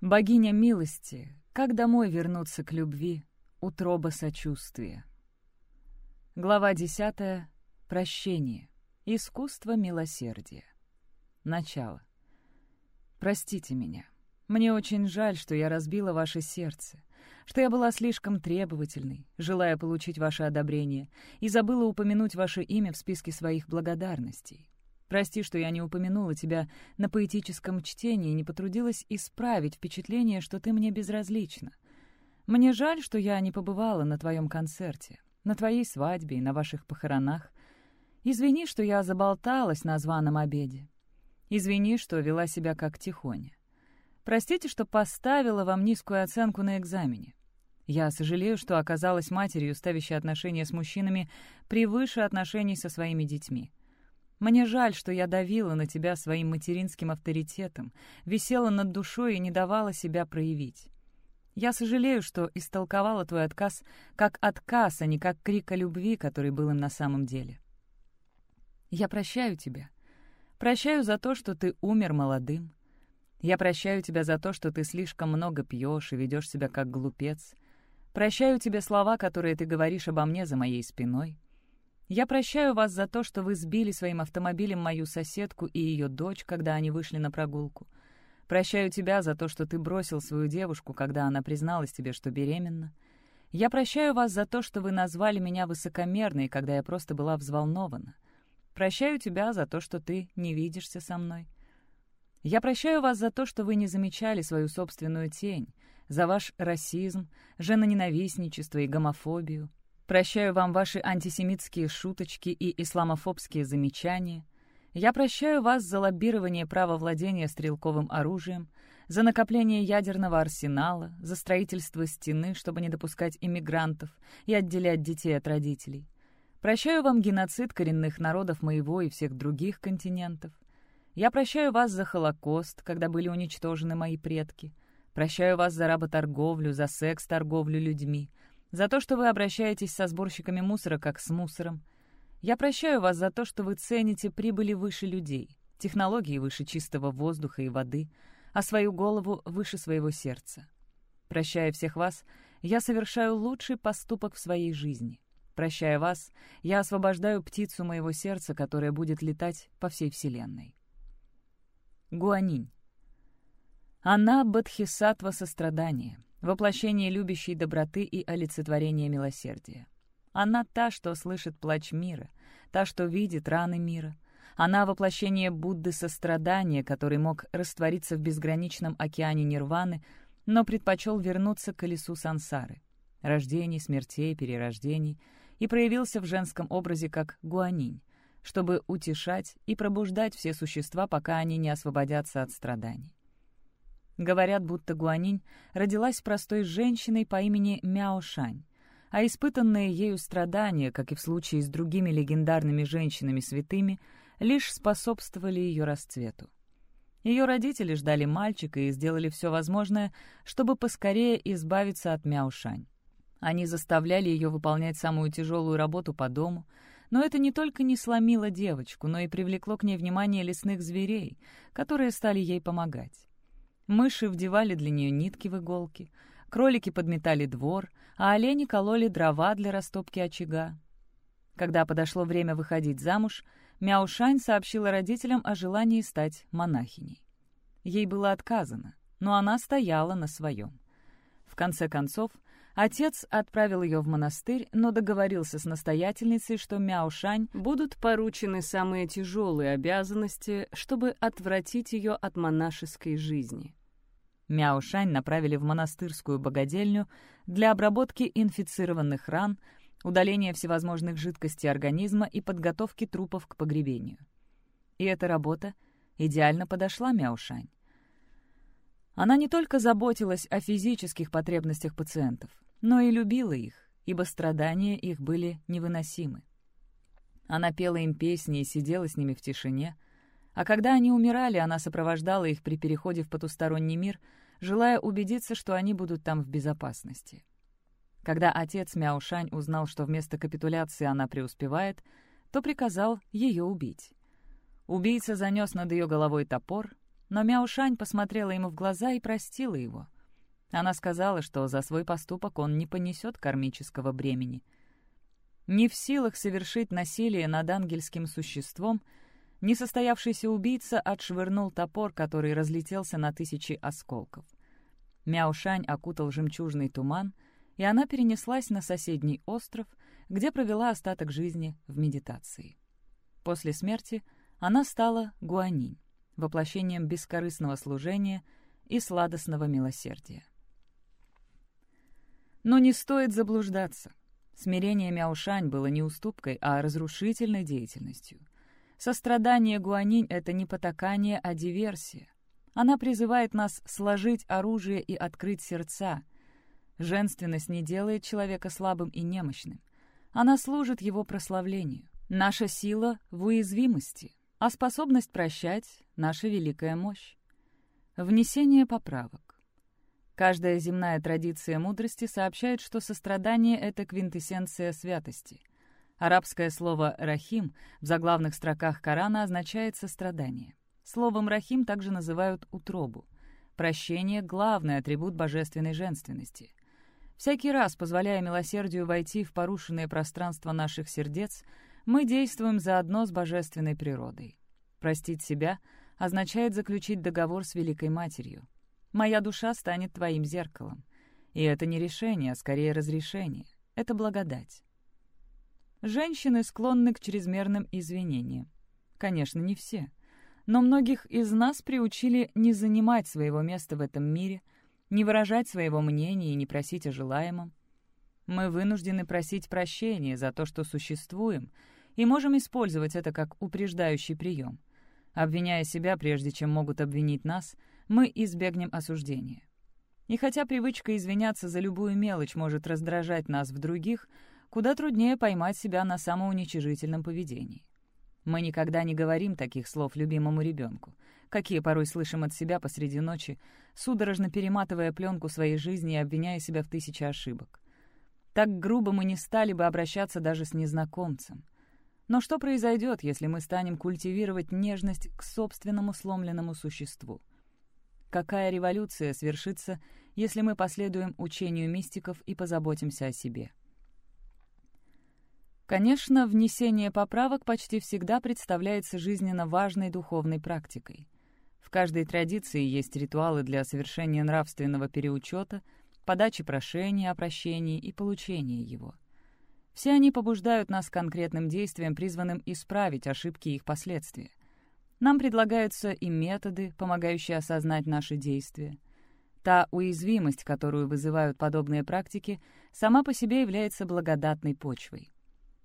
Богиня милости, как домой вернуться к любви, утроба сочувствия. Глава 10. Прощение. Искусство милосердия. Начало. Простите меня. Мне очень жаль, что я разбила ваше сердце, что я была слишком требовательной, желая получить ваше одобрение, и забыла упомянуть ваше имя в списке своих благодарностей. Прости, что я не упомянула тебя на поэтическом чтении и не потрудилась исправить впечатление, что ты мне безразлична. Мне жаль, что я не побывала на твоем концерте, на твоей свадьбе и на ваших похоронах. Извини, что я заболталась на званом обеде. Извини, что вела себя как тихоня. Простите, что поставила вам низкую оценку на экзамене. Я сожалею, что оказалась матерью, ставящей отношения с мужчинами превыше отношений со своими детьми. Мне жаль, что я давила на тебя своим материнским авторитетом, висела над душой и не давала себя проявить. Я сожалею, что истолковала твой отказ как отказ, а не как крик о любви, который был им на самом деле. Я прощаю тебя. Прощаю за то, что ты умер молодым. Я прощаю тебя за то, что ты слишком много пьешь и ведешь себя как глупец. Прощаю тебе слова, которые ты говоришь обо мне за моей спиной. Я прощаю вас за то, что вы сбили своим автомобилем мою соседку и ее дочь, когда они вышли на прогулку. Прощаю тебя за то, что ты бросил свою девушку, когда она призналась тебе, что беременна. Я прощаю вас за то, что вы назвали меня высокомерной, когда я просто была взволнована. Прощаю тебя за то, что ты не видишься со мной. Я прощаю вас за то, что вы не замечали свою собственную тень, за ваш расизм, женоненавистничество и гомофобию, Прощаю вам ваши антисемитские шуточки и исламофобские замечания. Я прощаю вас за лоббирование права владения стрелковым оружием, за накопление ядерного арсенала, за строительство стены, чтобы не допускать иммигрантов и отделять детей от родителей. Прощаю вам геноцид коренных народов моего и всех других континентов. Я прощаю вас за Холокост, когда были уничтожены мои предки. Прощаю вас за работорговлю, за секс-торговлю людьми, за то, что вы обращаетесь со сборщиками мусора как с мусором. Я прощаю вас за то, что вы цените прибыли выше людей, технологии выше чистого воздуха и воды, а свою голову выше своего сердца. Прощая всех вас, я совершаю лучший поступок в своей жизни. Прощая вас, я освобождаю птицу моего сердца, которая будет летать по всей Вселенной. Гуанинь. Она — бодхисаттва сострадания, воплощение любящей доброты и олицетворение милосердия. Она та, что слышит плач мира, та, что видит раны мира. Она — воплощение Будды сострадания, который мог раствориться в безграничном океане нирваны, но предпочел вернуться к колесу сансары, рождений, смертей, перерождений, и проявился в женском образе как гуанинь, чтобы утешать и пробуждать все существа, пока они не освободятся от страданий. Говорят, будто Гуанинь родилась простой женщиной по имени Мяо Шань, а испытанные ею страдания, как и в случае с другими легендарными женщинами-святыми, лишь способствовали ее расцвету. Ее родители ждали мальчика и сделали все возможное, чтобы поскорее избавиться от Мяушань. Они заставляли ее выполнять самую тяжелую работу по дому, но это не только не сломило девочку, но и привлекло к ней внимание лесных зверей, которые стали ей помогать. Мыши вдевали для нее нитки в иголки, кролики подметали двор, а олени кололи дрова для растопки очага. Когда подошло время выходить замуж, Мяушань сообщила родителям о желании стать монахиней. Ей было отказано, но она стояла на своем. В конце концов, отец отправил ее в монастырь, но договорился с настоятельницей, что Мяушань будут поручены самые тяжелые обязанности, чтобы отвратить ее от монашеской жизни. Мяушань направили в монастырскую богадельню для обработки инфицированных ран, удаления всевозможных жидкостей организма и подготовки трупов к погребению. И эта работа идеально подошла Мяушань. Она не только заботилась о физических потребностях пациентов, но и любила их, ибо страдания их были невыносимы. Она пела им песни и сидела с ними в тишине, а когда они умирали, она сопровождала их при переходе в потусторонний мир — желая убедиться, что они будут там в безопасности. Когда отец Мяушань узнал, что вместо капитуляции она преуспевает, то приказал ее убить. Убийца занес над ее головой топор, но Мяушань посмотрела ему в глаза и простила его. Она сказала, что за свой поступок он не понесет кармического бремени. Не в силах совершить насилие над ангельским существом, несостоявшийся убийца отшвырнул топор, который разлетелся на тысячи осколков. Мяушань окутал жемчужный туман, и она перенеслась на соседний остров, где провела остаток жизни в медитации. После смерти она стала Гуанинь, воплощением бескорыстного служения и сладостного милосердия. Но не стоит заблуждаться. Смирение Мяушань было не уступкой, а разрушительной деятельностью. Сострадание Гуанинь — это не потакание, а диверсия. Она призывает нас сложить оружие и открыть сердца. Женственность не делает человека слабым и немощным. Она служит его прославлению. Наша сила в уязвимости, а способность прощать — наша великая мощь. Внесение поправок. Каждая земная традиция мудрости сообщает, что сострадание — это квинтэссенция святости. Арабское слово «рахим» в заглавных строках Корана означает «сострадание». Словом «рахим» также называют «утробу». Прощение — главный атрибут божественной женственности. Всякий раз, позволяя милосердию войти в порушенное пространство наших сердец — мы действуем заодно с божественной природой. Простить себя означает заключить договор с Великой Матерью. Моя душа станет твоим зеркалом. И это не решение, а скорее разрешение. Это благодать. Женщины склонны к чрезмерным извинениям. Конечно, не все. Но многих из нас приучили не занимать своего места в этом мире, не выражать своего мнения и не просить о желаемом. Мы вынуждены просить прощения за то, что существуем — и можем использовать это как упреждающий прием. Обвиняя себя, прежде чем могут обвинить нас, мы избегнем осуждения. И хотя привычка извиняться за любую мелочь может раздражать нас в других, куда труднее поймать себя на самоуничижительном поведении. Мы никогда не говорим таких слов любимому ребенку, какие порой слышим от себя посреди ночи, судорожно перематывая пленку своей жизни и обвиняя себя в тысяче ошибок. Так грубо мы не стали бы обращаться даже с незнакомцем — но что произойдет, если мы станем культивировать нежность к собственному сломленному существу? Какая революция свершится, если мы последуем учению мистиков и позаботимся о себе? Конечно, внесение поправок почти всегда представляется жизненно важной духовной практикой. В каждой традиции есть ритуалы для совершения нравственного переучета, подачи прошения о прощении и получения его — все они побуждают нас к конкретным действиям, призванным исправить ошибки и их последствия. Нам предлагаются и методы, помогающие осознать наши действия. Та уязвимость, которую вызывают подобные практики, сама по себе является благодатной почвой.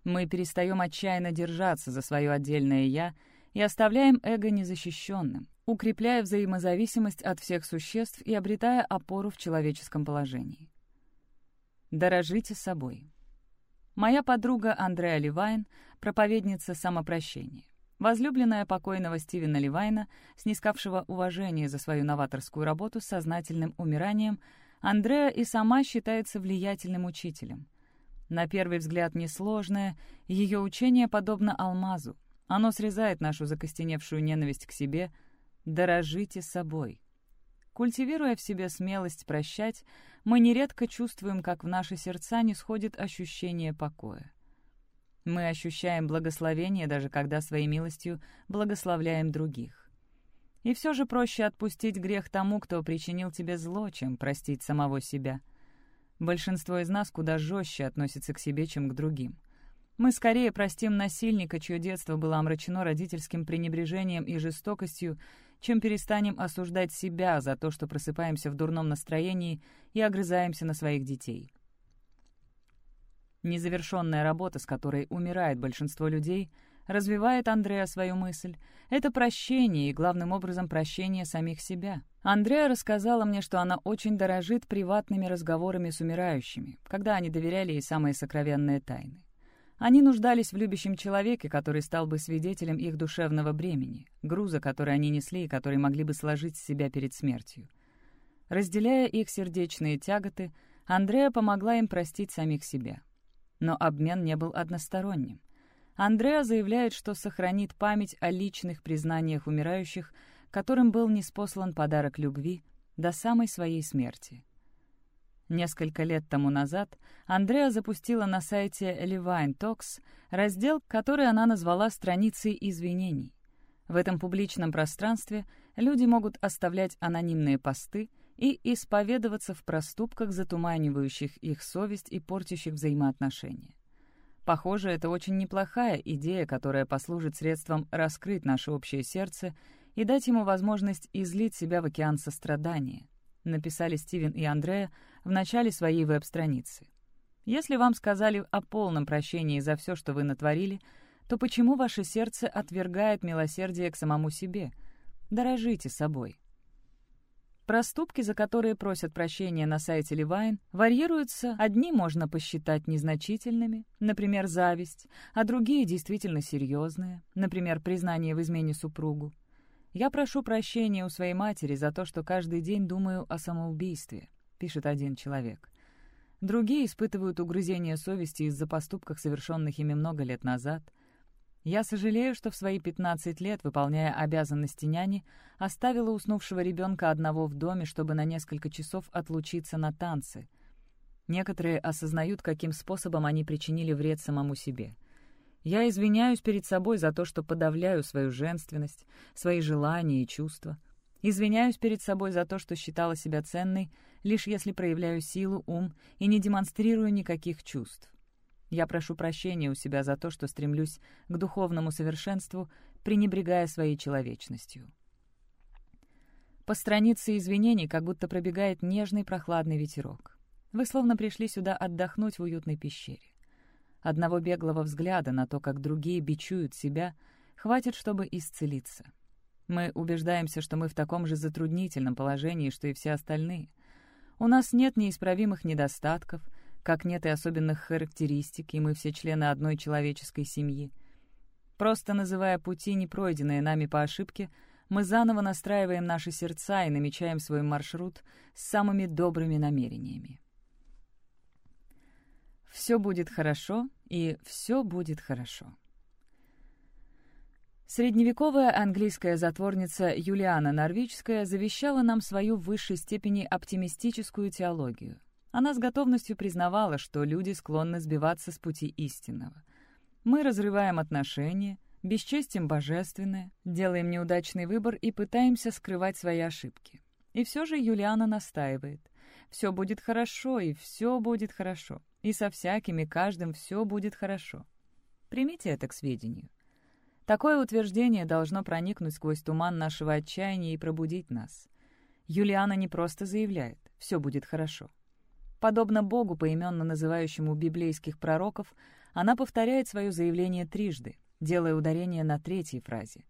Мы перестаем отчаянно держаться за свое отдельное «я» и оставляем эго незащищенным, укрепляя взаимозависимость от всех существ и обретая опору в человеческом положении. Дорожите собой. Моя подруга Андреа Ливайн — проповедница самопрощения. Возлюбленная покойного Стивена Ливайна, снискавшего уважение за свою новаторскую работу с сознательным умиранием, Андреа и сама считается влиятельным учителем. На первый взгляд несложное, ее учение подобно алмазу. Оно срезает нашу закостеневшую ненависть к себе. «Дорожите собой». Культивируя в себе смелость прощать, мы нередко чувствуем, как в наши сердца не сходит ощущение покоя. Мы ощущаем благословение, даже когда своей милостью благословляем других. И все же проще отпустить грех тому, кто причинил тебе зло, чем простить самого себя. Большинство из нас куда жестче относится к себе, чем к другим. Мы скорее простим насильника, чье детство было омрачено родительским пренебрежением и жестокостью, чем перестанем осуждать себя за то, что просыпаемся в дурном настроении и огрызаемся на своих детей. Незавершенная работа, с которой умирает большинство людей, развивает Андреа свою мысль. Это прощение и, главным образом, прощение самих себя. Андреа рассказала мне, что она очень дорожит приватными разговорами с умирающими, когда они доверяли ей самые сокровенные тайны. Они нуждались в любящем человеке, который стал бы свидетелем их душевного бремени, груза, который они несли и который могли бы сложить с себя перед смертью. Разделяя их сердечные тяготы, Андреа помогла им простить самих себя. Но обмен не был односторонним. Андреа заявляет, что сохранит память о личных признаниях умирающих, которым был неспослан подарок любви до самой своей смерти. Несколько лет тому назад Андреа запустила на сайте Levine Talks раздел, который она назвала «Страницей извинений». В этом публичном пространстве люди могут оставлять анонимные посты и исповедоваться в проступках, затуманивающих их совесть и портящих взаимоотношения. Похоже, это очень неплохая идея, которая послужит средством раскрыть наше общее сердце и дать ему возможность излить себя в океан сострадания, написали Стивен и Андрея в начале своей веб-страницы. Если вам сказали о полном прощении за все, что вы натворили, то почему ваше сердце отвергает милосердие к самому себе? Дорожите собой. Проступки, за которые просят прощения на сайте Левайн, варьируются. Одни можно посчитать незначительными, например, зависть, а другие действительно серьезные, например, признание в измене супругу. «Я прошу прощения у своей матери за то, что каждый день думаю о самоубийстве», — пишет один человек. Другие испытывают угрызение совести из-за поступков, совершенных ими много лет назад — я сожалею, что в свои 15 лет, выполняя обязанности няни, оставила уснувшего ребенка одного в доме, чтобы на несколько часов отлучиться на танцы. Некоторые осознают, каким способом они причинили вред самому себе. Я извиняюсь перед собой за то, что подавляю свою женственность, свои желания и чувства. Извиняюсь перед собой за то, что считала себя ценной, лишь если проявляю силу, ум и не демонстрирую никаких чувств. Я прошу прощения у себя за то, что стремлюсь к духовному совершенству, пренебрегая своей человечностью. По странице извинений как будто пробегает нежный прохладный ветерок. Вы словно пришли сюда отдохнуть в уютной пещере. Одного беглого взгляда на то, как другие бичуют себя, хватит, чтобы исцелиться. Мы убеждаемся, что мы в таком же затруднительном положении, что и все остальные. У нас нет неисправимых недостатков — как нет и особенных характеристик, и мы все члены одной человеческой семьи. Просто называя пути, не пройденные нами по ошибке, мы заново настраиваем наши сердца и намечаем свой маршрут с самыми добрыми намерениями. Все будет хорошо, и все будет хорошо. Средневековая английская затворница Юлиана Норвичская завещала нам свою в высшей степени оптимистическую теологию — она с готовностью признавала, что люди склонны сбиваться с пути истинного. Мы разрываем отношения, бесчестим божественное, делаем неудачный выбор и пытаемся скрывать свои ошибки. И все же Юлиана настаивает. Все будет хорошо, и все будет хорошо. И со всяким и каждым все будет хорошо. Примите это к сведению. Такое утверждение должно проникнуть сквозь туман нашего отчаяния и пробудить нас. Юлиана не просто заявляет «все будет хорошо». Подобно Богу, поименно называющему библейских пророков, она повторяет свое заявление трижды, делая ударение на третьей фразе.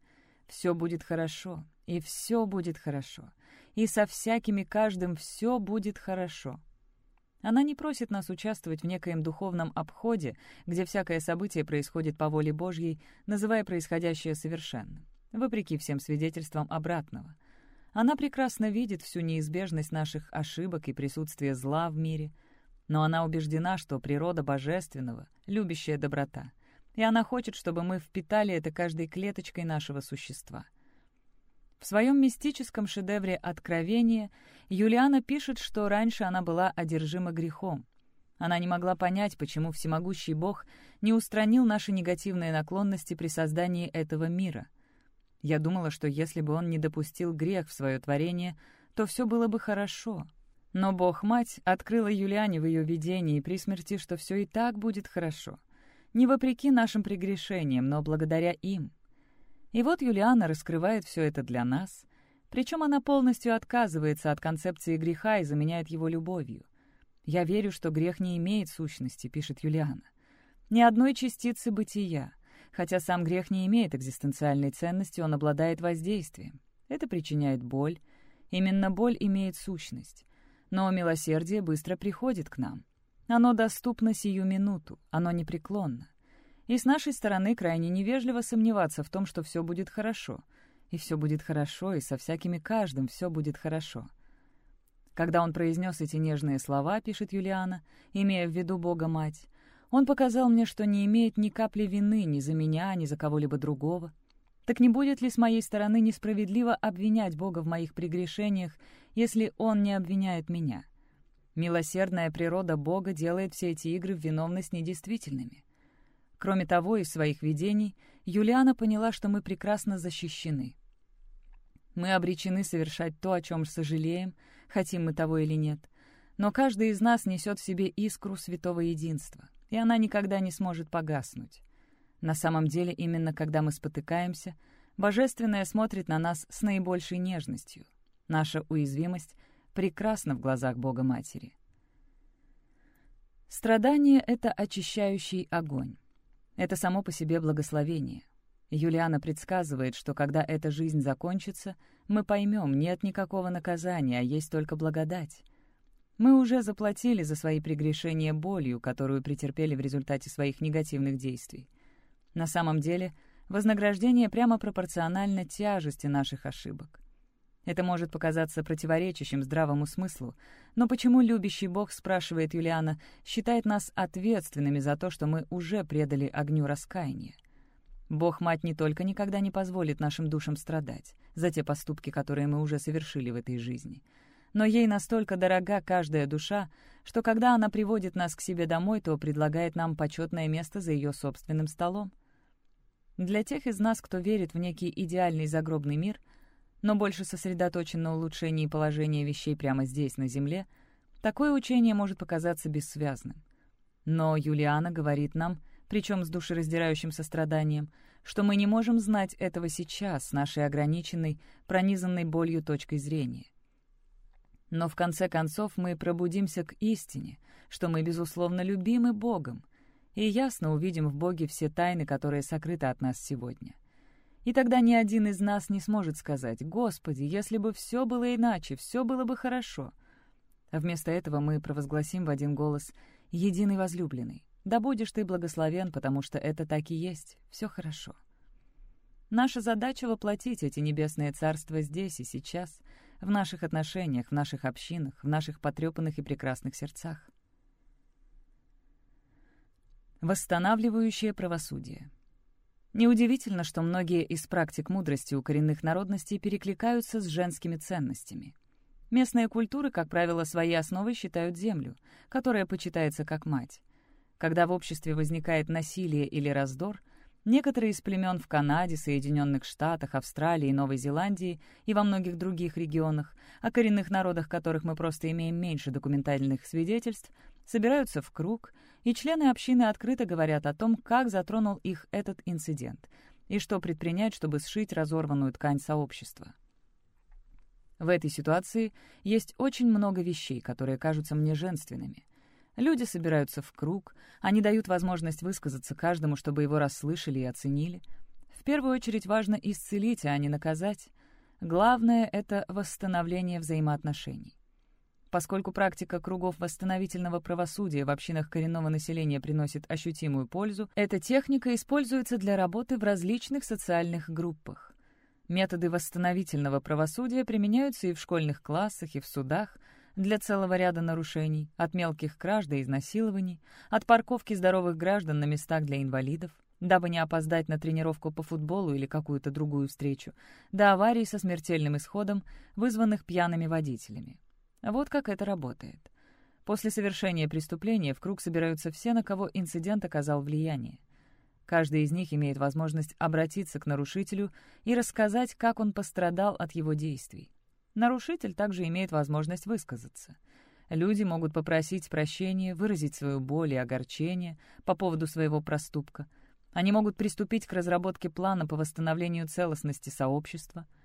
«Все будет хорошо, и все будет хорошо, и со всякими каждым все будет хорошо». Она не просит нас участвовать в некоем духовном обходе, где всякое событие происходит по воле Божьей, называя происходящее совершенным, вопреки всем свидетельствам обратного. Она прекрасно видит всю неизбежность наших ошибок и присутствие зла в мире, но она убеждена, что природа божественного — любящая доброта, и она хочет, чтобы мы впитали это каждой клеточкой нашего существа. В своем мистическом шедевре «Откровение» Юлиана пишет, что раньше она была одержима грехом. Она не могла понять, почему всемогущий Бог не устранил наши негативные наклонности при создании этого мира — я думала, что если бы он не допустил грех в свое творение, то все было бы хорошо. Но Бог-Мать открыла Юлиане в ее видении при смерти, что все и так будет хорошо. Не вопреки нашим прегрешениям, но благодаря им. И вот Юлиана раскрывает все это для нас, причем она полностью отказывается от концепции греха и заменяет его любовью. «Я верю, что грех не имеет сущности», — пишет Юлиана. «Ни одной частицы бытия, Хотя сам грех не имеет экзистенциальной ценности, он обладает воздействием. Это причиняет боль. Именно боль имеет сущность. Но милосердие быстро приходит к нам. Оно доступно сию минуту, оно непреклонно. И с нашей стороны крайне невежливо сомневаться в том, что все будет хорошо. И все будет хорошо, и со всякими каждым все будет хорошо. Когда он произнес эти нежные слова, пишет Юлиана, имея в виду Бога-Мать, он показал мне, что не имеет ни капли вины ни за меня, ни за кого-либо другого. Так не будет ли с моей стороны несправедливо обвинять Бога в моих прегрешениях, если Он не обвиняет меня? Милосердная природа Бога делает все эти игры в виновность недействительными. Кроме того, из своих видений Юлиана поняла, что мы прекрасно защищены. Мы обречены совершать то, о чем сожалеем, хотим мы того или нет. Но каждый из нас несет в себе искру святого единства, и она никогда не сможет погаснуть. На самом деле, именно когда мы спотыкаемся, Божественное смотрит на нас с наибольшей нежностью. Наша уязвимость прекрасна в глазах Бога Матери. Страдание — это очищающий огонь. Это само по себе благословение. Юлиана предсказывает, что когда эта жизнь закончится, мы поймем, нет никакого наказания, а есть только благодать. Мы уже заплатили за свои прегрешения болью, которую претерпели в результате своих негативных действий. На самом деле, вознаграждение прямо пропорционально тяжести наших ошибок. Это может показаться противоречащим здравому смыслу, но почему любящий Бог, спрашивает Юлиана, считает нас ответственными за то, что мы уже предали огню раскаяния? Бог-мать не только никогда не позволит нашим душам страдать за те поступки, которые мы уже совершили в этой жизни, но ей настолько дорога каждая душа, что когда она приводит нас к себе домой, то предлагает нам почетное место за ее собственным столом. Для тех из нас, кто верит в некий идеальный загробный мир, но больше сосредоточен на улучшении положения вещей прямо здесь, на Земле, такое учение может показаться бессвязным. Но Юлиана говорит нам, причем с душераздирающим состраданием, что мы не можем знать этого сейчас нашей ограниченной, пронизанной болью точкой зрения. Но в конце концов мы пробудимся к истине, что мы, безусловно, любимы Богом, и ясно увидим в Боге все тайны, которые сокрыты от нас сегодня. И тогда ни один из нас не сможет сказать «Господи, если бы все было иначе, все было бы хорошо». А вместо этого мы провозгласим в один голос «Единый возлюбленный, да будешь ты благословен, потому что это так и есть, все хорошо». Наша задача — воплотить эти небесные царства здесь и сейчас, в наших отношениях, в наших общинах, в наших потрепанных и прекрасных сердцах. Восстанавливающее правосудие. Неудивительно, что многие из практик мудрости у коренных народностей перекликаются с женскими ценностями. Местные культуры, как правило, своей основой считают землю, которая почитается как мать. Когда в обществе возникает насилие или раздор, некоторые из племен в Канаде, Соединенных Штатах, Австралии, Новой Зеландии и во многих других регионах, о коренных народах которых мы просто имеем меньше документальных свидетельств, собираются в круг, и члены общины открыто говорят о том, как затронул их этот инцидент и что предпринять, чтобы сшить разорванную ткань сообщества. В этой ситуации есть очень много вещей, которые кажутся мне женственными. Люди собираются в круг, они дают возможность высказаться каждому, чтобы его расслышали и оценили. В первую очередь важно исцелить, а не наказать. Главное — это восстановление взаимоотношений. Поскольку практика кругов восстановительного правосудия в общинах коренного населения приносит ощутимую пользу, эта техника используется для работы в различных социальных группах. Методы восстановительного правосудия применяются и в школьных классах, и в судах, для целого ряда нарушений, от мелких краж до изнасилований, от парковки здоровых граждан на местах для инвалидов, дабы не опоздать на тренировку по футболу или какую-то другую встречу, до аварий со смертельным исходом, вызванных пьяными водителями. Вот как это работает. После совершения преступления в круг собираются все, на кого инцидент оказал влияние. Каждый из них имеет возможность обратиться к нарушителю и рассказать, как он пострадал от его действий. Нарушитель также имеет возможность высказаться. Люди могут попросить прощения, выразить свою боль и огорчение по поводу своего проступка. Они могут приступить к разработке плана по восстановлению целостности сообщества —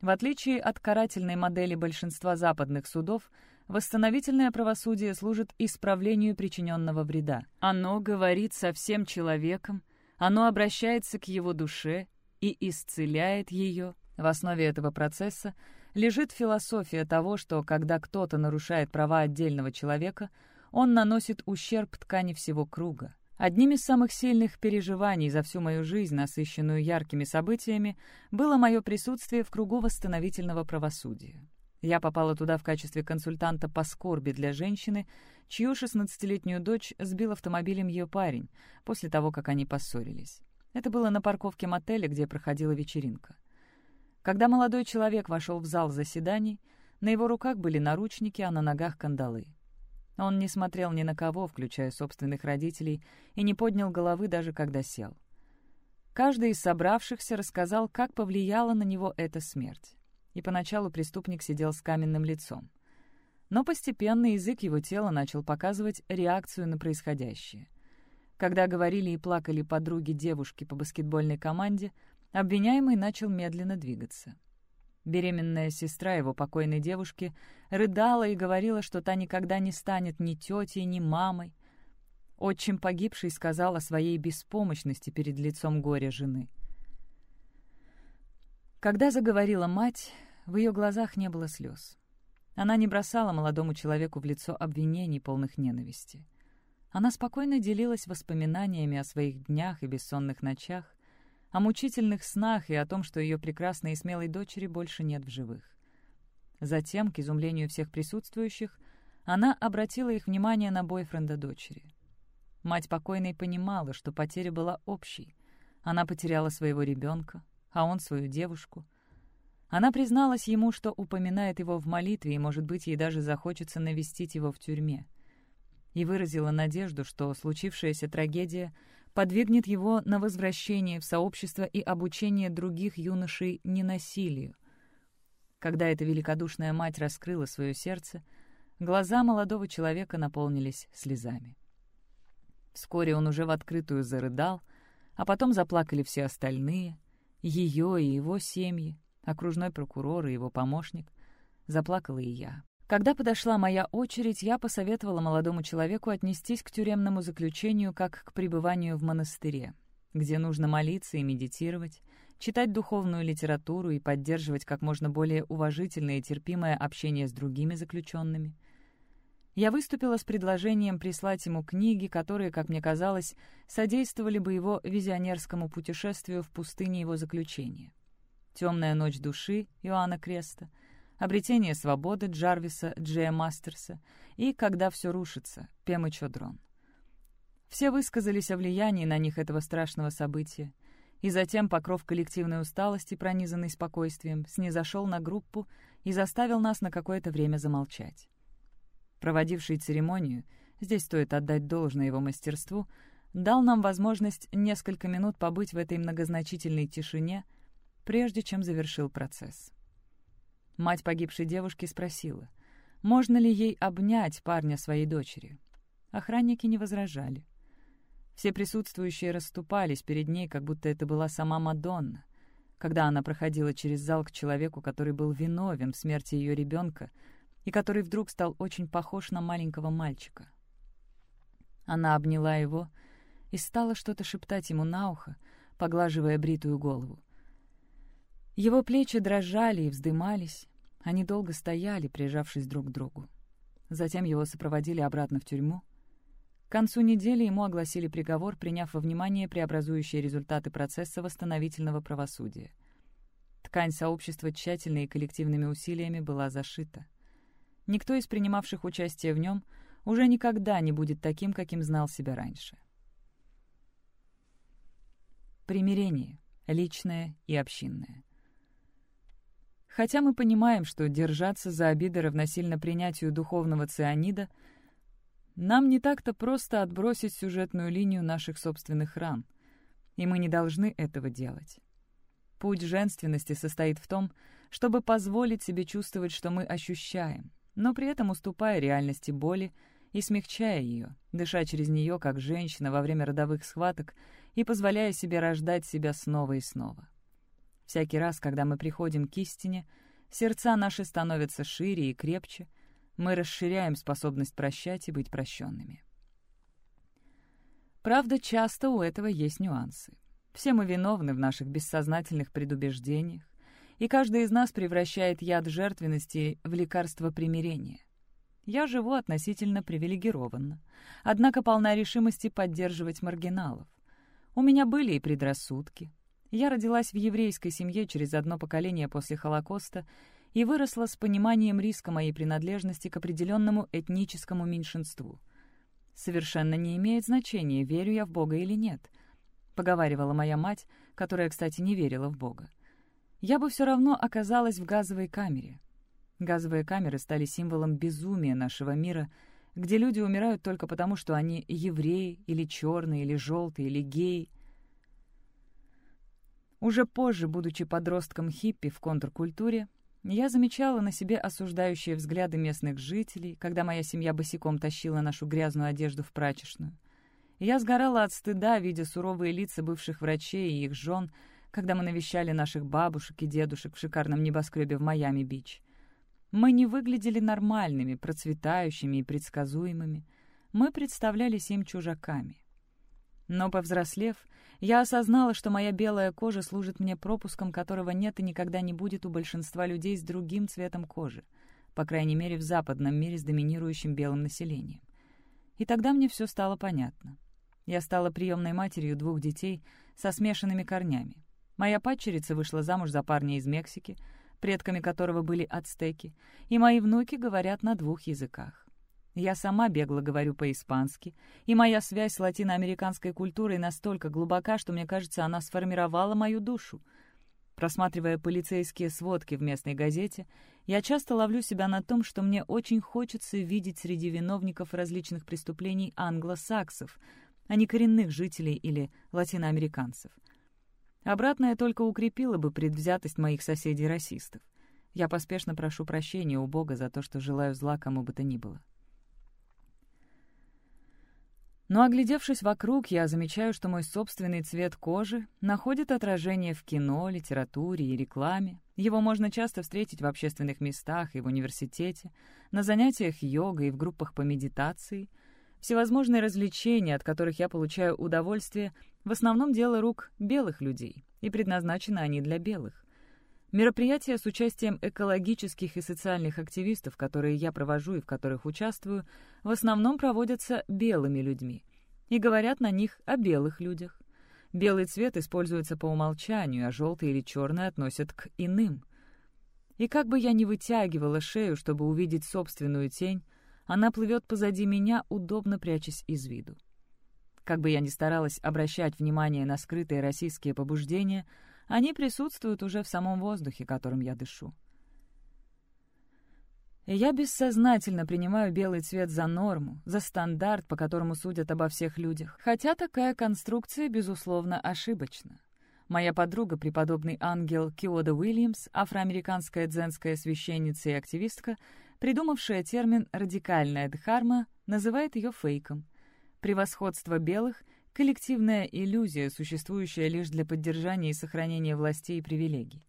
в отличие от карательной модели большинства западных судов, восстановительное правосудие служит исправлению причиненного вреда. Оно говорит со всем человеком, оно обращается к его душе и исцеляет ее. В основе этого процесса лежит философия того, что когда кто-то нарушает права отдельного человека, он наносит ущерб ткани всего круга. Одним из самых сильных переживаний за всю мою жизнь, насыщенную яркими событиями, было мое присутствие в кругу восстановительного правосудия. Я попала туда в качестве консультанта по скорби для женщины, чью 16-летнюю дочь сбил автомобилем ее парень, после того, как они поссорились. Это было на парковке мотеля, где проходила вечеринка. Когда молодой человек вошел в зал заседаний, на его руках были наручники, а на ногах кандалы. Он не смотрел ни на кого, включая собственных родителей, и не поднял головы даже когда сел. Каждый из собравшихся рассказал, как повлияла на него эта смерть. И поначалу преступник сидел с каменным лицом. Но постепенно язык его тела начал показывать реакцию на происходящее. Когда говорили и плакали подруги девушки по баскетбольной команде, обвиняемый начал медленно двигаться. Беременная сестра его покойной девушки рыдала и говорила, что та никогда не станет ни тетей, ни мамой. Отчим погибший сказал о своей беспомощности перед лицом горя жены. Когда заговорила мать, в ее глазах не было слез. Она не бросала молодому человеку в лицо обвинений, полных ненависти. Она спокойно делилась воспоминаниями о своих днях и бессонных ночах, о мучительных снах и о том, что ее прекрасной и смелой дочери больше нет в живых. Затем, к изумлению всех присутствующих, она обратила их внимание на бойфренда дочери. Мать покойной понимала, что потеря была общей. Она потеряла своего ребенка, а он свою девушку. Она призналась ему, что упоминает его в молитве, и, может быть, ей даже захочется навестить его в тюрьме. И выразила надежду, что случившаяся трагедия подвигнет его на возвращение в сообщество и обучение других юношей ненасилию. Когда эта великодушная мать раскрыла свое сердце, глаза молодого человека наполнились слезами. Вскоре он уже в открытую зарыдал, а потом заплакали все остальные, ее и его семьи, окружной прокурор и его помощник. Заплакала и я. Когда подошла моя очередь, я посоветовала молодому человеку отнестись к тюремному заключению как к пребыванию в монастыре, где нужно молиться и медитировать, читать духовную литературу и поддерживать как можно более уважительное и терпимое общение с другими заключенными. Я выступила с предложением прислать ему книги, которые, как мне казалось, содействовали бы его визионерскому путешествию в пустыне его заключения. «Темная ночь души» Иоанна Креста — «Обретение свободы» Джарвиса Джея Мастерса и «Когда все рушится» Пемы Чодрон. Все высказались о влиянии на них этого страшного события, и затем покров коллективной усталости, пронизанный спокойствием, снизошел на группу и заставил нас на какое-то время замолчать. Проводивший церемонию, здесь стоит отдать должное его мастерству, дал нам возможность несколько минут побыть в этой многозначительной тишине, прежде чем завершил процесс. Мать погибшей девушки спросила, можно ли ей обнять парня своей дочери. Охранники не возражали. Все присутствующие расступались перед ней, как будто это была сама Мадонна. Когда она проходила через зал к человеку, который был виновен в смерти ее ребенка и который вдруг стал очень похож на маленького мальчика. Она обняла его и стала что-то шептать ему на ухо, поглаживая бритую голову. Его плечи дрожали и вздымались. Они долго стояли, прижавшись друг к другу. Затем его сопроводили обратно в тюрьму. К концу недели ему огласили приговор, приняв во внимание преобразующие результаты процесса восстановительного правосудия. Ткань сообщества тщательно и коллективными усилиями была зашита. Никто из принимавших участие в нем уже никогда не будет таким, каким знал себя раньше. Примирение. Личное и общинное. Хотя мы понимаем, что держаться за обиды равносильно принятию духовного цианида, нам не так-то просто отбросить сюжетную линию наших собственных ран, и мы не должны этого делать. Путь женственности состоит в том, чтобы позволить себе чувствовать, что мы ощущаем, но при этом уступая реальности боли и смягчая ее, дыша через нее, как женщина во время родовых схваток и позволяя себе рождать себя снова и снова. Всякий раз, когда мы приходим к истине, сердца наши становятся шире и крепче, мы расширяем способность прощать и быть прощенными. Правда, часто у этого есть нюансы. Все мы виновны в наших бессознательных предубеждениях, и каждый из нас превращает яд жертвенности в лекарство примирения. Я живу относительно привилегированно, однако полна решимости поддерживать маргиналов. У меня были и предрассудки, я родилась в еврейской семье через одно поколение после Холокоста и выросла с пониманием риска моей принадлежности к определенному этническому меньшинству. Совершенно не имеет значения, верю я в Бога или нет. поговаривала моя мать, которая, кстати, не верила в Бога, я бы все равно оказалась в газовой камере. Газовые камеры стали символом безумия нашего мира, где люди умирают только потому, что они евреи, или черные, или желтые, или геи. Уже позже, будучи подростком хиппи в контркультуре, я замечала на себе осуждающие взгляды местных жителей, когда моя семья босиком тащила нашу грязную одежду в прачечную. Я сгорала от стыда, видя суровые лица бывших врачей и их жен, когда мы навещали наших бабушек и дедушек в шикарном небоскребе в Майами-Бич. Мы не выглядели нормальными, процветающими и предсказуемыми. Мы представлялись им чужаками. Но, повзрослев, я осознала, что моя белая кожа служит мне пропуском, которого нет и никогда не будет у большинства людей с другим цветом кожи, по крайней мере, в западном мире с доминирующим белым населением. И тогда мне все стало понятно. Я стала приемной матерью двух детей со смешанными корнями. Моя падчерица вышла замуж за парня из Мексики, предками которого были ацтеки, и мои внуки говорят на двух языках. Я сама бегло говорю по-испански, и моя связь с латиноамериканской культурой настолько глубока, что, мне кажется, она сформировала мою душу. Просматривая полицейские сводки в местной газете, я часто ловлю себя на том, что мне очень хочется видеть среди виновников различных преступлений англосаксов, а не коренных жителей или латиноамериканцев. Обратное только укрепило бы предвзятость моих соседей-расистов. Я поспешно прошу прощения у Бога за то, что желаю зла кому бы то ни было. Но, оглядевшись вокруг, я замечаю, что мой собственный цвет кожи находит отражение в кино, литературе и рекламе. Его можно часто встретить в общественных местах и в университете, на занятиях йогой и в группах по медитации. Всевозможные развлечения, от которых я получаю удовольствие, в основном дело рук белых людей, и предназначены они для белых. Мероприятия с участием экологических и социальных активистов, которые я провожу и в которых участвую, в основном проводятся белыми людьми и говорят на них о белых людях. Белый цвет используется по умолчанию, а желтый или черный относят к иным. И как бы я ни вытягивала шею, чтобы увидеть собственную тень, она плывет позади меня, удобно прячась из виду. Как бы я ни старалась обращать внимание на скрытые российские побуждения — они присутствуют уже в самом воздухе, которым я дышу. Я бессознательно принимаю белый цвет за норму, за стандарт, по которому судят обо всех людях. Хотя такая конструкция, безусловно, ошибочна. Моя подруга, преподобный ангел Киода Уильямс, афроамериканская дзенская священница и активистка, придумавшая термин «радикальная дхарма», называет ее фейком. Превосходство белых — коллективная иллюзия, существующая лишь для поддержания и сохранения властей и привилегий.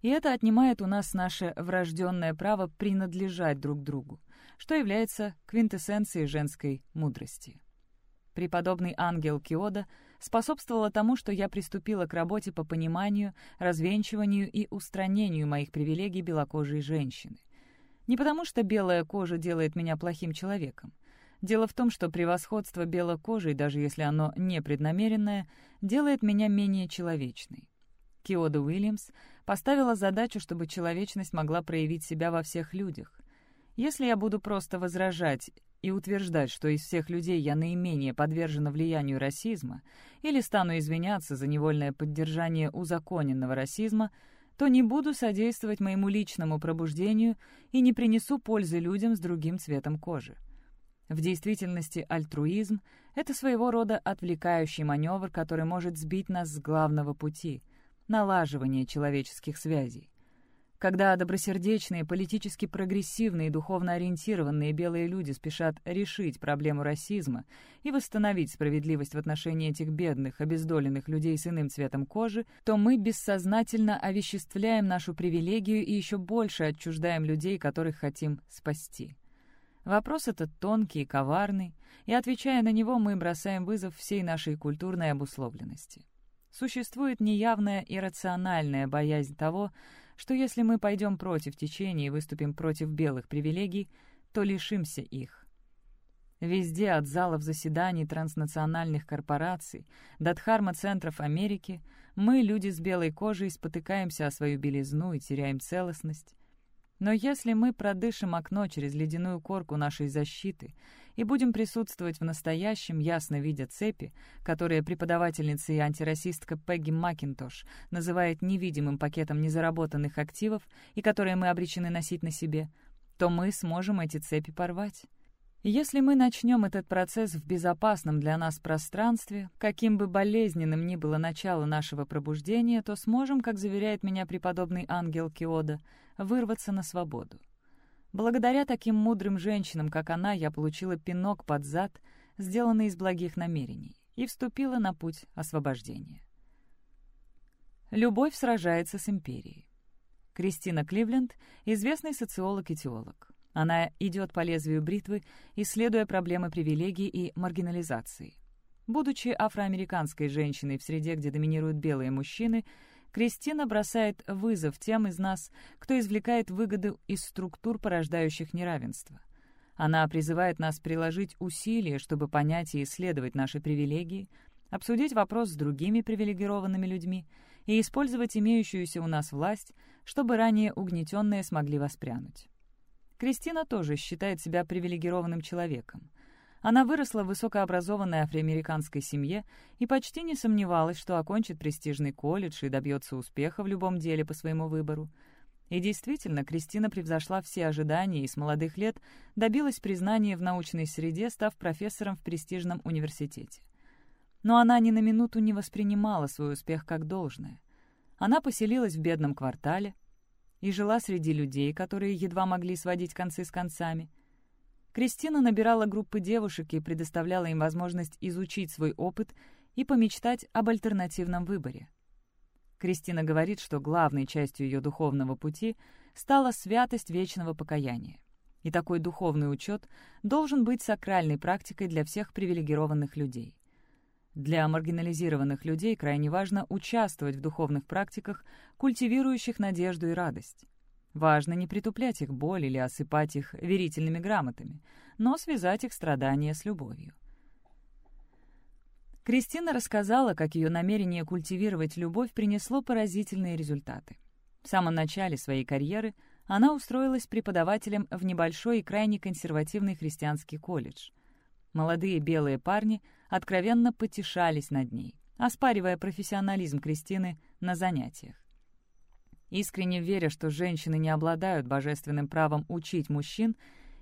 И это отнимает у нас наше врожденное право принадлежать друг другу, что является квинтэссенцией женской мудрости. Преподобный ангел Киода способствовала тому, что я приступила к работе по пониманию, развенчиванию и устранению моих привилегий белокожей женщины. Не потому, что белая кожа делает меня плохим человеком, Дело в том, что превосходство белокожей, даже если оно непреднамеренное, делает меня менее человечной. Киода Уильямс поставила задачу, чтобы человечность могла проявить себя во всех людях. Если я буду просто возражать и утверждать, что из всех людей я наименее подвержена влиянию расизма, или стану извиняться за невольное поддержание узаконенного расизма, то не буду содействовать моему личному пробуждению и не принесу пользы людям с другим цветом кожи. В действительности альтруизм — это своего рода отвлекающий маневр, который может сбить нас с главного пути — налаживания человеческих связей. Когда добросердечные, политически прогрессивные и духовно ориентированные белые люди спешат решить проблему расизма и восстановить справедливость в отношении этих бедных, обездоленных людей с иным цветом кожи, то мы бессознательно овеществляем нашу привилегию и еще больше отчуждаем людей, которых хотим спасти. Вопрос этот тонкий и коварный, и, отвечая на него, мы бросаем вызов всей нашей культурной обусловленности. Существует неявная иррациональная боязнь того, что если мы пойдем против течения и выступим против белых привилегий, то лишимся их. Везде, от залов заседаний транснациональных корпораций до дхарма-центров Америки, мы, люди с белой кожей, спотыкаемся о свою белизну и теряем целостность. Но если мы продышим окно через ледяную корку нашей защиты и будем присутствовать в настоящем, ясно видя цепи, которые преподавательница и антирасистка Пегги Макинтош называет невидимым пакетом незаработанных активов и которые мы обречены носить на себе, то мы сможем эти цепи порвать. Если мы начнем этот процесс в безопасном для нас пространстве, каким бы болезненным ни было начало нашего пробуждения, то сможем, как заверяет меня преподобный ангел Киода, вырваться на свободу. Благодаря таким мудрым женщинам, как она, я получила пинок под зад, сделанный из благих намерений, и вступила на путь освобождения. Любовь сражается с империей. Кристина Кливленд — известный социолог и теолог. Она идет по лезвию бритвы, исследуя проблемы привилегий и маргинализации. Будучи афроамериканской женщиной в среде, где доминируют белые мужчины, Кристина бросает вызов тем из нас, кто извлекает выгоды из структур, порождающих неравенство. Она призывает нас приложить усилия, чтобы понять и исследовать наши привилегии, обсудить вопрос с другими привилегированными людьми и использовать имеющуюся у нас власть, чтобы ранее угнетенные смогли воспрянуть. Кристина тоже считает себя привилегированным человеком. Она выросла в высокообразованной афроамериканской семье и почти не сомневалась, что окончит престижный колледж и добьется успеха в любом деле по своему выбору. И действительно, Кристина превзошла все ожидания и с молодых лет добилась признания в научной среде, став профессором в престижном университете. Но она ни на минуту не воспринимала свой успех как должное. Она поселилась в бедном квартале, и жила среди людей, которые едва могли сводить концы с концами. Кристина набирала группы девушек и предоставляла им возможность изучить свой опыт и помечтать об альтернативном выборе. Кристина говорит, что главной частью ее духовного пути стала святость вечного покаяния. И такой духовный учет должен быть сакральной практикой для всех привилегированных людей. Для маргинализированных людей крайне важно участвовать в духовных практиках, культивирующих надежду и радость. Важно не притуплять их боль или осыпать их верительными грамотами, но связать их страдания с любовью. Кристина рассказала, как ее намерение культивировать любовь принесло поразительные результаты. В самом начале своей карьеры она устроилась преподавателем в небольшой и крайне консервативный христианский колледж. Молодые белые парни откровенно потешались над ней, оспаривая профессионализм Кристины на занятиях. Искренне веря, что женщины не обладают божественным правом учить мужчин,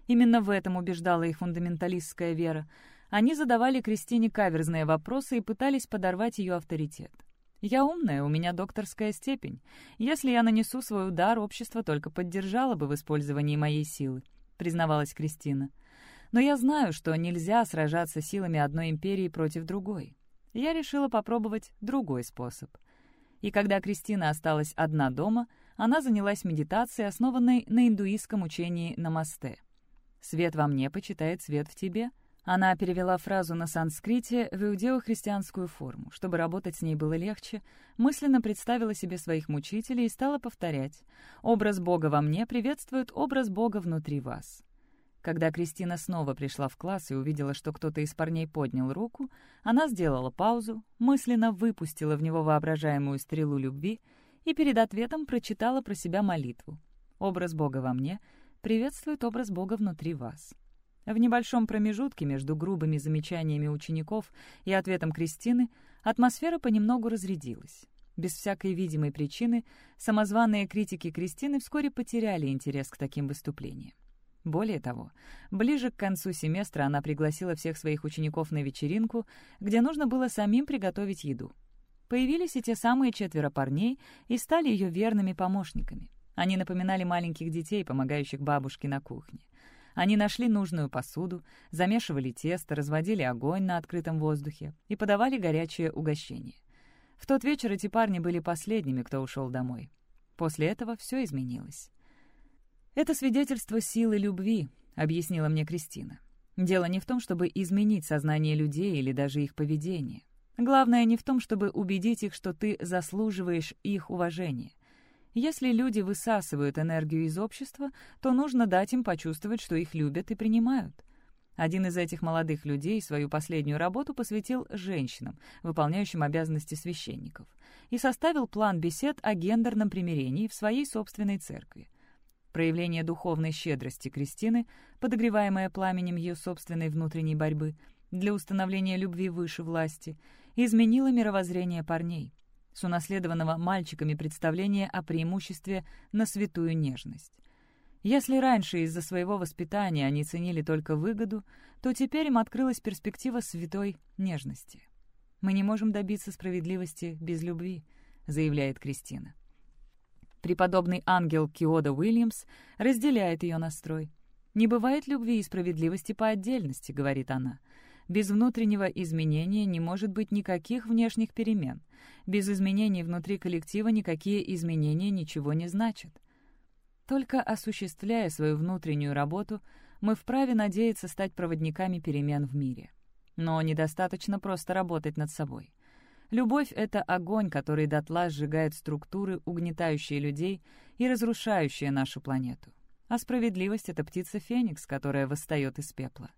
именно в этом убеждала их фундаменталистская вера, они задавали Кристине каверзные вопросы и пытались подорвать ее авторитет. «Я умная, у меня докторская степень. Если я нанесу свой удар, общество только поддержало бы в использовании моей силы», — признавалась Кристина. Но я знаю, что нельзя сражаться силами одной империи против другой. Я решила попробовать другой способ. И когда Кристина осталась одна дома, она занялась медитацией, основанной на индуистском учении Намасте. «Свет во мне почитает свет в тебе». Она перевела фразу на санскрите в иудео-христианскую форму. Чтобы работать с ней было легче, мысленно представила себе своих мучителей и стала повторять «Образ Бога во мне приветствует образ Бога внутри вас». Когда Кристина снова пришла в класс и увидела, что кто-то из парней поднял руку, она сделала паузу, мысленно выпустила в него воображаемую стрелу любви и перед ответом прочитала про себя молитву. «Образ Бога во мне приветствует образ Бога внутри вас». В небольшом промежутке между грубыми замечаниями учеников и ответом Кристины атмосфера понемногу разрядилась. Без всякой видимой причины самозваные критики Кристины вскоре потеряли интерес к таким выступлениям. Более того, ближе к концу семестра она пригласила всех своих учеников на вечеринку, где нужно было самим приготовить еду. Появились и те самые четверо парней и стали ее верными помощниками. Они напоминали маленьких детей, помогающих бабушке на кухне. Они нашли нужную посуду, замешивали тесто, разводили огонь на открытом воздухе и подавали горячее угощение. В тот вечер эти парни были последними, кто ушел домой. После этого все изменилось. «Это свидетельство силы любви», — объяснила мне Кристина. «Дело не в том, чтобы изменить сознание людей или даже их поведение. Главное не в том, чтобы убедить их, что ты заслуживаешь их уважения. Если люди высасывают энергию из общества, то нужно дать им почувствовать, что их любят и принимают». Один из этих молодых людей свою последнюю работу посвятил женщинам, выполняющим обязанности священников, и составил план бесед о гендерном примирении в своей собственной церкви. Проявление духовной щедрости Кристины, подогреваемое пламенем ее собственной внутренней борьбы для установления любви выше власти, изменило мировоззрение парней, с унаследованного мальчиками представления о преимуществе на святую нежность. Если раньше из-за своего воспитания они ценили только выгоду, то теперь им открылась перспектива святой нежности. «Мы не можем добиться справедливости без любви», — заявляет Кристина. Преподобный ангел Киода Уильямс разделяет ее настрой. «Не бывает любви и справедливости по отдельности», — говорит она. «Без внутреннего изменения не может быть никаких внешних перемен. Без изменений внутри коллектива никакие изменения ничего не значат. Только осуществляя свою внутреннюю работу, мы вправе надеяться стать проводниками перемен в мире. Но недостаточно просто работать над собой. Любовь — это огонь, который дотла сжигает структуры, угнетающие людей и разрушающие нашу планету. А справедливость — это птица Феникс, которая восстает из пепла.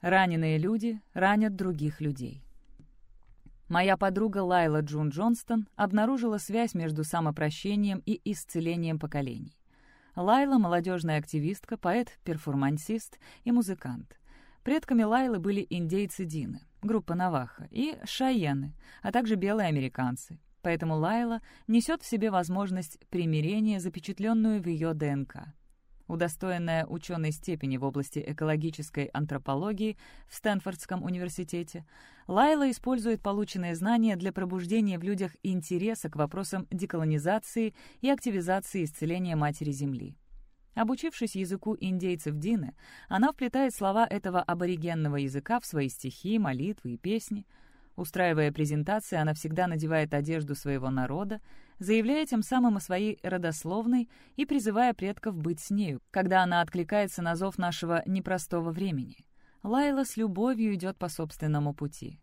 Раненые люди ранят других людей. Моя подруга Лайла Джун Джонстон обнаружила связь между самопрощением и исцелением поколений. Лайла — молодежная активистка, поэт-перформансист и музыкант. Предками Лайлы были индейцы Дины, группа Наваха, и шайены, а также белые американцы. Поэтому Лайла несет в себе возможность примирения, запечатленную в ее ДНК. Удостоенная ученой степени в области экологической антропологии в Стэнфордском университете, Лайла использует полученные знания для пробуждения в людях интереса к вопросам деколонизации и активизации исцеления Матери Земли. Обучившись языку индейцев Дины, она вплетает слова этого аборигенного языка в свои стихи, молитвы и песни. Устраивая презентации, она всегда надевает одежду своего народа, заявляя тем самым о своей родословной и призывая предков быть с нею, когда она откликается на зов нашего непростого времени. Лайла с любовью идет по собственному пути.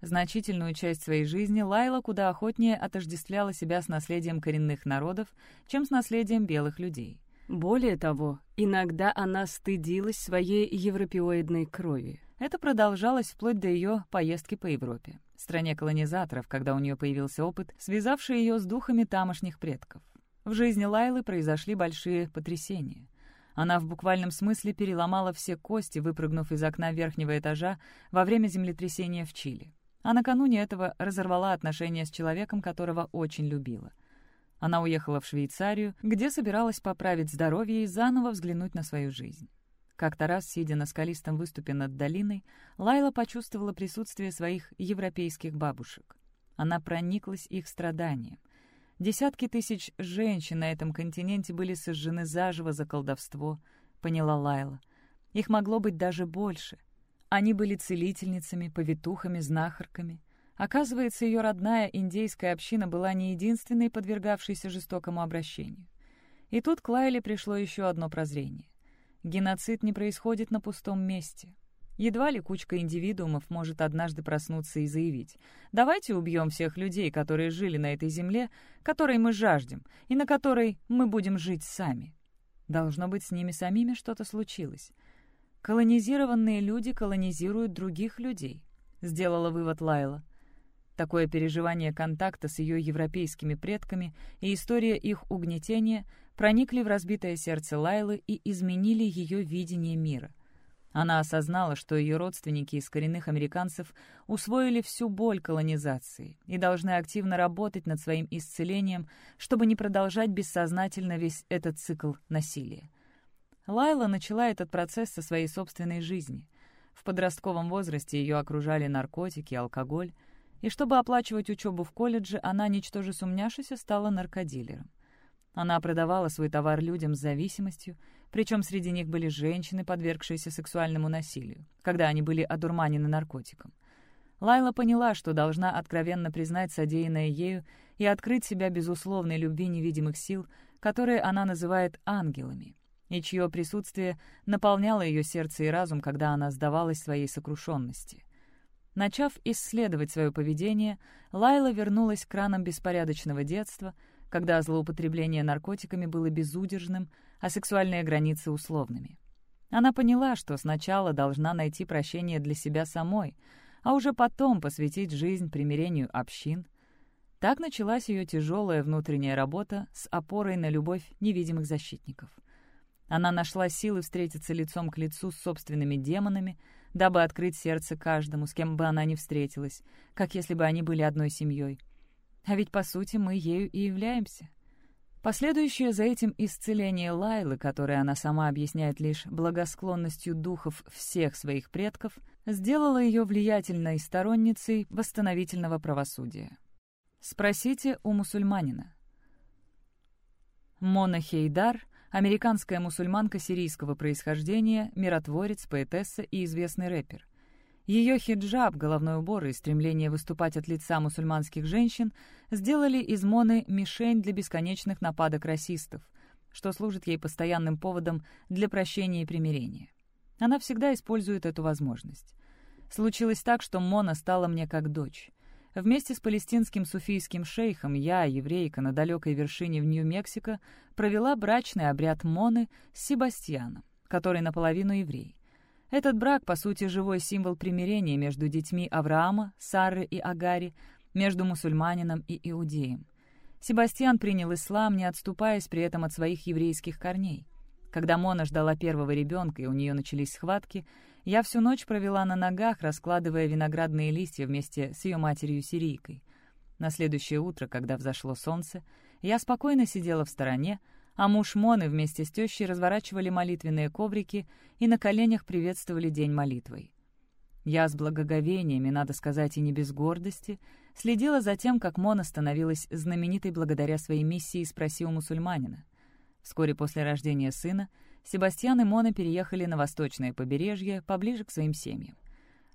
Значительную часть своей жизни Лайла куда охотнее отождествляла себя с наследием коренных народов, чем с наследием белых людей. Более того, иногда она стыдилась своей европеоидной крови. Это продолжалось вплоть до ее поездки по Европе, стране колонизаторов, когда у нее появился опыт, связавший ее с духами тамошних предков. В жизни Лайлы произошли большие потрясения. Она в буквальном смысле переломала все кости, выпрыгнув из окна верхнего этажа во время землетрясения в Чили. А накануне этого разорвала отношения с человеком, которого очень любила. Она уехала в Швейцарию, где собиралась поправить здоровье и заново взглянуть на свою жизнь. Как-то раз, сидя на скалистом выступе над долиной, Лайла почувствовала присутствие своих европейских бабушек. Она прониклась их страданием. Десятки тысяч женщин на этом континенте были сожжены заживо за колдовство, поняла Лайла. Их могло быть даже больше. Они были целительницами, повитухами, знахарками — Оказывается, ее родная индейская община была не единственной, подвергавшейся жестокому обращению. И тут к Лайле пришло еще одно прозрение. Геноцид не происходит на пустом месте. Едва ли кучка индивидуумов может однажды проснуться и заявить «давайте убьем всех людей, которые жили на этой земле, которой мы жаждем, и на которой мы будем жить сами». Должно быть, с ними самими что-то случилось. Колонизированные люди колонизируют других людей, сделала вывод Лайла. Такое переживание контакта с ее европейскими предками и история их угнетения проникли в разбитое сердце Лайлы и изменили ее видение мира. Она осознала, что ее родственники из коренных американцев усвоили всю боль колонизации и должны активно работать над своим исцелением, чтобы не продолжать бессознательно весь этот цикл насилия. Лайла начала этот процесс со своей собственной жизни. В подростковом возрасте ее окружали наркотики, алкоголь, и чтобы оплачивать учебу в колледже, она, ничтоже сумняшися, стала наркодилером. Она продавала свой товар людям с зависимостью, причем среди них были женщины, подвергшиеся сексуальному насилию, когда они были одурманены наркотиком. Лайла поняла, что должна откровенно признать содеянное ею и открыть себя безусловной любви невидимых сил, которые она называет ангелами, и чье присутствие наполняло ее сердце и разум, когда она сдавалась своей сокрушенности. Начав исследовать свое поведение, Лайла вернулась к ранам беспорядочного детства, когда злоупотребление наркотиками было безудержным, а сексуальные границы — условными. Она поняла, что сначала должна найти прощение для себя самой, а уже потом посвятить жизнь примирению общин. Так началась ее тяжелая внутренняя работа с опорой на любовь невидимых защитников. Она нашла силы встретиться лицом к лицу с собственными демонами, дабы открыть сердце каждому, с кем бы она ни встретилась, как если бы они были одной семьей. А ведь, по сути, мы ею и являемся. Последующее за этим исцеление Лайлы, которое она сама объясняет лишь благосклонностью духов всех своих предков, сделало ее влиятельной сторонницей восстановительного правосудия. Спросите у мусульманина. Мона Хейдар — американская мусульманка сирийского происхождения, миротворец, поэтесса и известный рэпер. Ее хиджаб, головной убор и стремление выступать от лица мусульманских женщин сделали из Моны мишень для бесконечных нападок расистов, что служит ей постоянным поводом для прощения и примирения. Она всегда использует эту возможность. Случилось так, что Мона стала мне как дочь. Вместе с палестинским суфийским шейхом я, еврейка, на далекой вершине в Нью-Мексико, провела брачный обряд Моны с Себастьяном, который наполовину еврей. Этот брак, по сути, живой символ примирения между детьми Авраама, Сары и Агари, между мусульманином и иудеем. Себастьян принял ислам, не отступаясь при этом от своих еврейских корней. Когда Мона ждала первого ребенка и у нее начались схватки, я всю ночь провела на ногах, раскладывая виноградные листья вместе с ее матерью-сирийкой. На следующее утро, когда взошло солнце, я спокойно сидела в стороне, а муж Моны вместе с тещей разворачивали молитвенные коврики и на коленях приветствовали день молитвой. Я с благоговением, и, надо сказать, и не без гордости, следила за тем, как Мона становилась знаменитой благодаря своей миссии «Спроси у мусульманина». Вскоре после рождения сына Себастьян и Мона переехали на восточное побережье, поближе к своим семьям.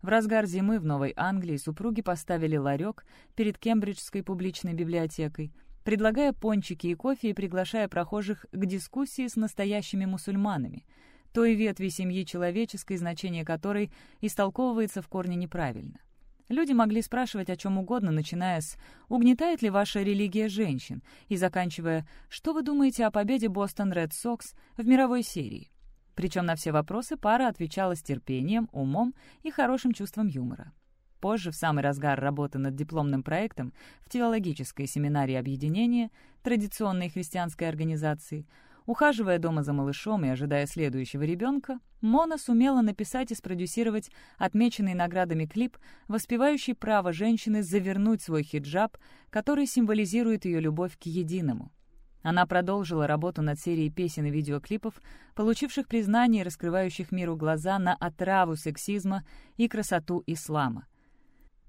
В разгар зимы в Новой Англии супруги поставили ларек перед Кембриджской публичной библиотекой, предлагая пончики и кофе и приглашая прохожих к дискуссии с настоящими мусульманами, той ветви семьи человеческой, значение которой истолковывается в корне неправильно. Люди могли спрашивать о чем угодно, начиная с «Угнетает ли ваша религия женщин?» и заканчивая «Что вы думаете о победе Бостон Ред Сокс в мировой серии?» Причем на все вопросы пара отвечала с терпением, умом и хорошим чувством юмора. Позже, в самый разгар работы над дипломным проектом в теологической семинарии объединения, традиционной христианской организации, Ухаживая дома за малышом и ожидая следующего ребенка, Мона сумела написать и спродюсировать отмеченный наградами клип, воспевающий право женщины завернуть свой хиджаб, который символизирует ее любовь к единому. Она продолжила работу над серией песен и видеоклипов, получивших признание и раскрывающих миру глаза на отраву сексизма и красоту ислама.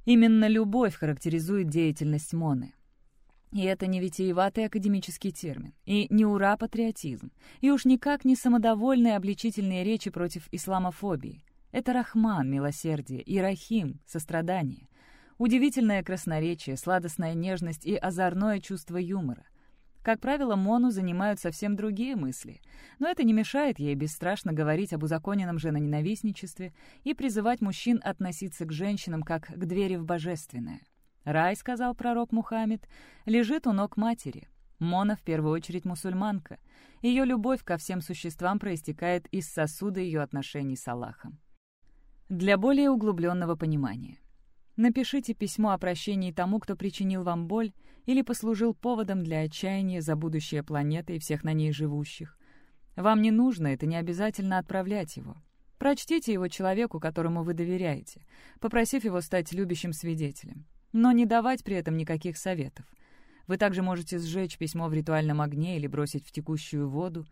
Именно любовь характеризует деятельность Моны. И это не витиеватый академический термин, и не ура-патриотизм, и уж никак не самодовольные обличительные речи против исламофобии. Это Рахман, милосердие, и Рахим, сострадание. Удивительное красноречие, сладостная нежность и озорное чувство юмора. Как правило, Мону занимают совсем другие мысли, но это не мешает ей бесстрашно говорить об узаконенном женоненавистничестве и призывать мужчин относиться к женщинам как к двери в божественное. Рай, сказал пророк Мухаммед, лежит у ног матери. Мона в первую очередь мусульманка. Ее любовь ко всем существам проистекает из сосуда ее отношений с Аллахом. Для более углубленного понимания. Напишите письмо о прощении тому, кто причинил вам боль или послужил поводом для отчаяния за будущее планеты и всех на ней живущих. Вам не нужно, это не обязательно отправлять его. Прочтите его человеку, которому вы доверяете, попросив его стать любящим свидетелем но не давать при этом никаких советов. Вы также можете сжечь письмо в ритуальном огне или бросить в текущую воду.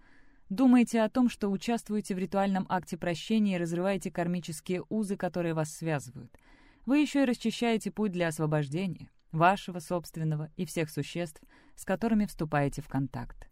Думайте о том, что участвуете в ритуальном акте прощения и разрываете кармические узы, которые вас связывают. Вы еще и расчищаете путь для освобождения, вашего собственного и всех существ, с которыми вступаете в контакт.